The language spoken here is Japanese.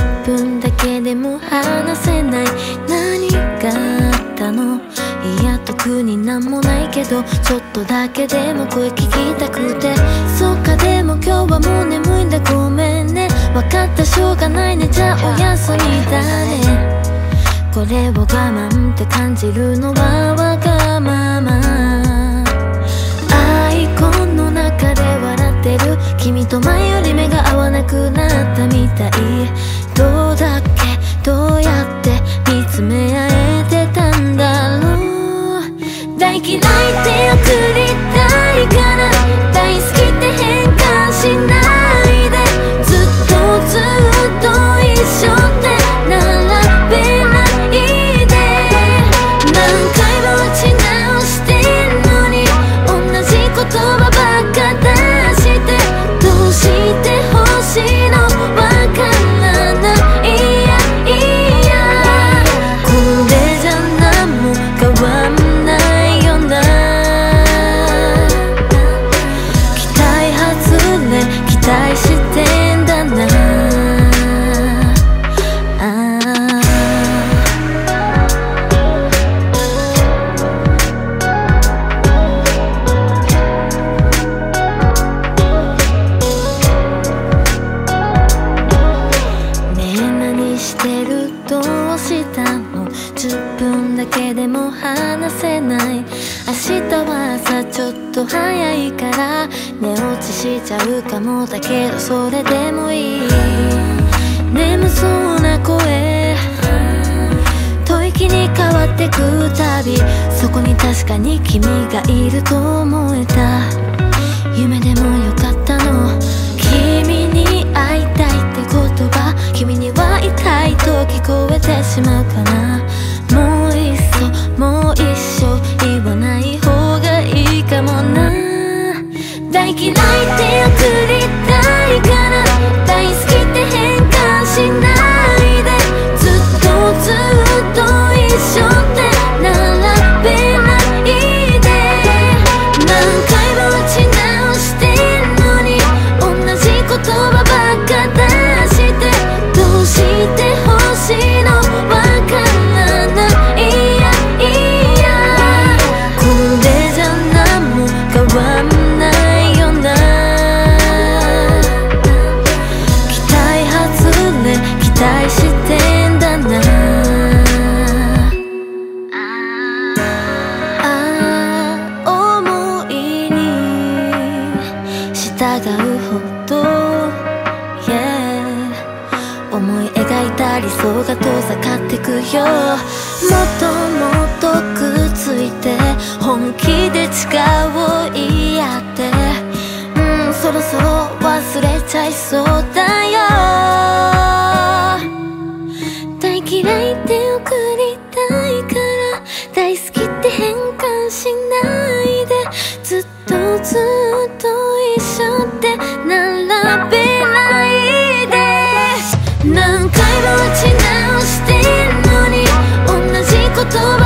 1分だけでも話せない。何があったの？いや特になんもないけどちょっとだけでも声聞きたくて。そっかでも今日はもう眠いんだ。ごめんね。分かったしょうがないね。じゃあおやすみだね。これを我慢って感じるのはわがま君と前より目が合わなくなったみたい。どうだっけ？どうやって見つめ合えてたんだろう？離せない明日は朝ちょっと早いから寝落ちしちゃうかもだけどそれでもいい眠そうな声吐息に変わってくたびそこに確かに君がいると思えた。ほど Yeah 思い描いた理想が遠ざかってくよ。もっとも 또